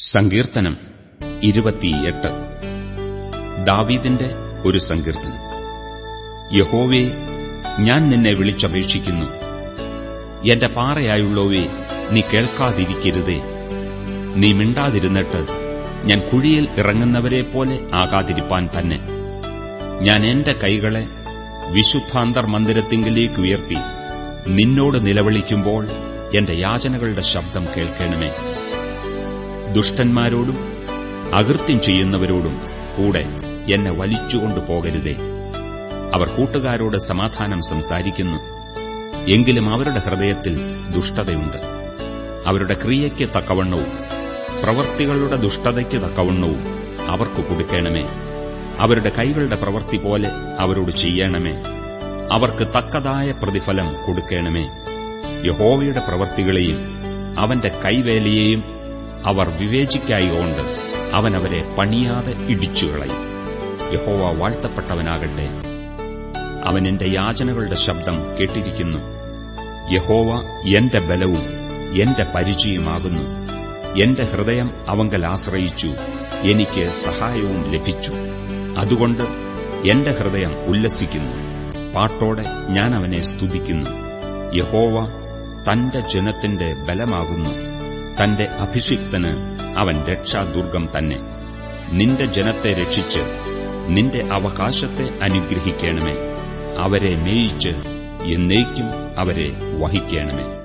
സങ്കീർത്തനം ഇരുപത്തിയെട്ട്. ദാവീദിന്റെ ഒരു സങ്കീർത്തനം. യഹോവേ ഞാൻ നിന്നെ വിളിച്ചപേക്ഷിക്കുന്നു. എന്റെ പാറയായുള്ളവേ നീ കേൾക്കാതിരിക്കരുതേ. നീ മിണ്ടാതിരുന്നിട്ട് ഞാൻ കുഴിയിൽ ഇറങ്ങുന്നവരെ പോലെ ആകാതിരിപ്പാൻ തന്നെ. ഞാൻ എന്റെ കൈകളെ വിശുദ്ധാന്തർ മന്ദിരത്തിങ്കിലേക്ക് ഉയർത്തി നിന്നോട് നിലവിളിക്കുമ്പോൾ എന്റെ യാചനകളുടെ ശബ്ദം കേൾക്കണമേ. ദുഷ്ടന്മാരോടും അകൃത്യം ചെയ്യുന്നവരോടും കൂടെ എന്നെ വലിച്ചുകൊണ്ടു പോകരുതേ. അവർ കൂട്ടുകാരോട് സമാധാനം സംസാരിക്കുന്നു. എങ്കിലും അവരുടെ ഹൃദയത്തിൽ ദുഷ്ടതയുണ്ട്. അവരുടെ ക്രിയയ്ക്ക് തക്കവണ്ണവും പ്രവൃത്തികളുടെ ദുഷ്ടതയ്ക്ക് തക്കവണ്ണവും അവർക്ക് കൊടുക്കണമേ. അവരുടെ കൈകളുടെ പ്രവൃത്തി പോലെ അവരോട് ചെയ്യണമേ. അവർക്ക് തക്കതായ പ്രതിഫലം കൊടുക്കണമേ. യഹോവയുടെ പ്രവൃത്തികളെയും അവന്റെ കൈവേലയെയും അവർ വിവേചിക്കായോണ്ട് അവൻ അവരെ പണിയാതെ ഇടിച്ചുകളയും യഹോവ വാഴ്ത്തപ്പെട്ടവനാകട്ടെ. അവൻ എന്റെ യാചനകളുടെ ശബ്ദം കേട്ടിരിക്കുന്നു. യഹോവ എന്റെ ബലവും എന്റെ പരിചയമാകുന്നു. എന്റെ ഹൃദയം അവങ്കൽ ആശ്രയിച്ചു. എനിക്ക് സഹായവും ലഭിച്ചു. അതുകൊണ്ട് എന്റെ ഹൃദയം ഉല്ലസിക്കുന്നു. പാട്ടോടെ ഞാൻ അവനെ സ്തുതിക്കുന്നു. യഹോവ തന്റെ ജനത്തിന്റെ ബലമാകുന്നു. തന്റെ അഭിഷിക്തന് അവൻ രക്ഷാദുർഗം തന്നെ. നിന്റെ ജനത്തെ രക്ഷിച്ച് നിന്റെ അവകാശത്തെ അനുഗ്രഹിക്കണമേ. അവരെ മേയിച്ച് എന്നേക്കും അവരെ വഹിക്കണമേ.